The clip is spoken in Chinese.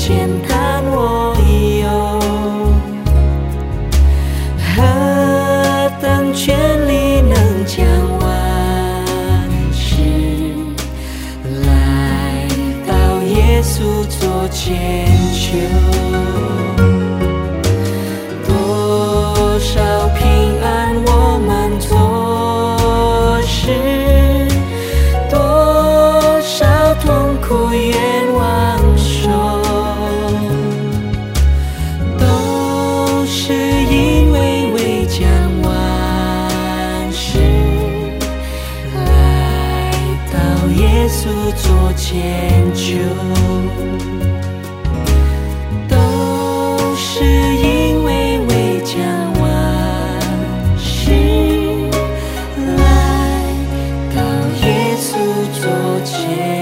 浅谈我有何等权利能将万事来到耶稣座前？耶稣做千秋，都是因为未将完事来到耶稣座前。